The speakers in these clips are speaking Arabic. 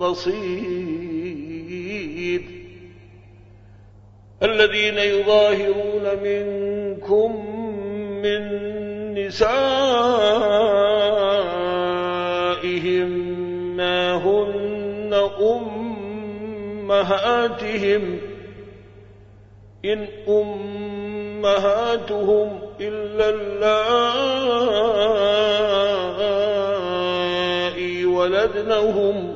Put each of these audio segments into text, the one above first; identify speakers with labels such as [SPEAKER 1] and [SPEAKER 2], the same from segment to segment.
[SPEAKER 1] بصير الذين يظاهرون منكم من نسائهم ما هن أمهاتهم إن أمهاتهم إلا اللائي ولدنهم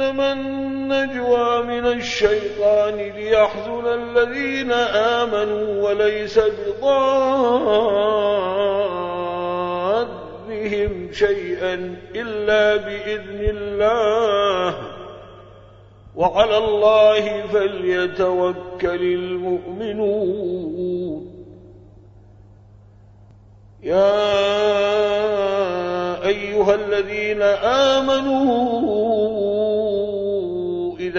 [SPEAKER 1] إنما النجوى من الشيطان ليحزن الذين آمنوا وليس بضادهم شيئا إلا بإذن الله وعلى الله فليتوكل المؤمنون يا أيها الذين آمنوا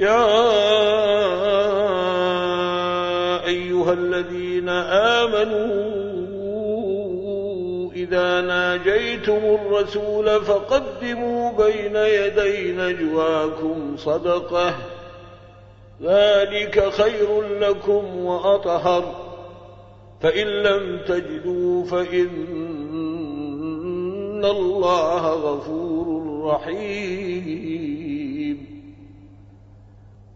[SPEAKER 1] يا أيها الذين آمنوا إذا ناجيتم الرسول فقدموا بين يدي نجواكم صدقة ذلك خير لكم وأطهر فإن لم تجدوا فإن الله غفور رحيم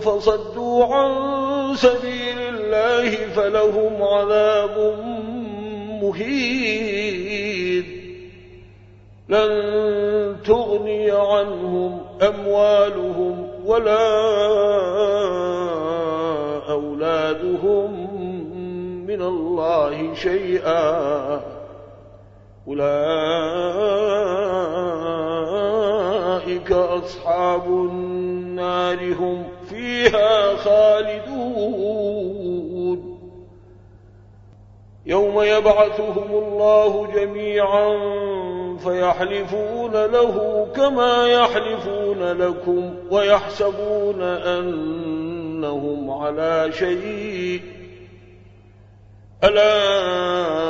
[SPEAKER 1] فصدوا عن سبيل الله فلهم عذاب مهيد لن تغني عنهم أموالهم ولا أولادهم من الله شيئا أولئك وأصحاب النار هم فيها خالدون يوم يبعثهم الله جميعا فيحلفون له كما يحلفون لكم ويحسبون أنهم على شيء ألا